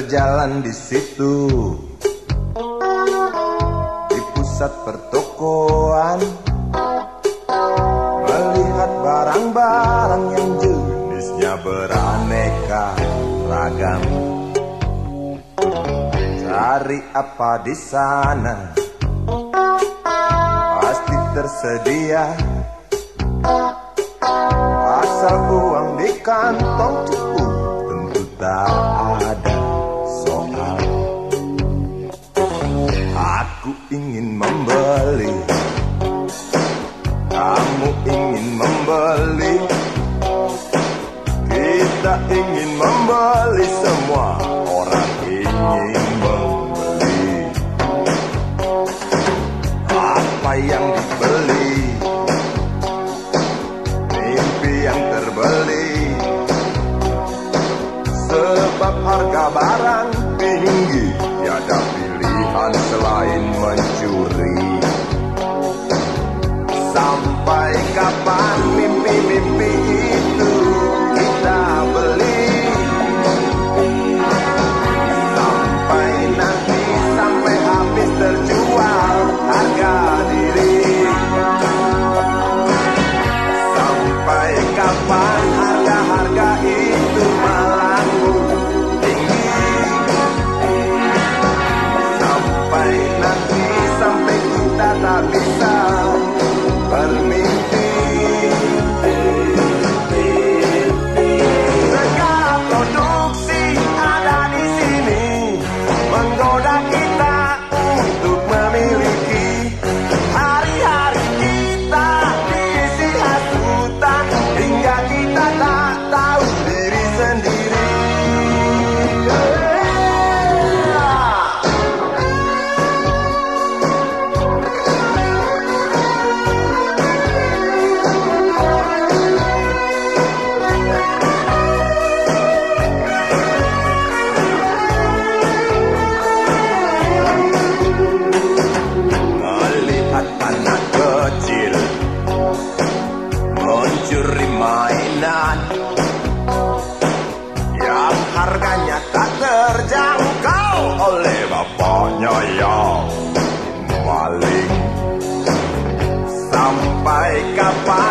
berjalan di situ. Di pusat pertokoan. Melihat barang-barang yang jenisnya beraneka ragam. Cari apa di sana? Pasti tersedia. Asal uang di kantong cukup Tentu tak ingin membeli Kita ingin membeli semua Orang ingin membeli. Apa yang dibeli? Mimpi yang terbeli. Sebab harga barang tinggi Tiada pilihan selain mencuri Sampai kapan? Mimpi-mimpi Paraguay.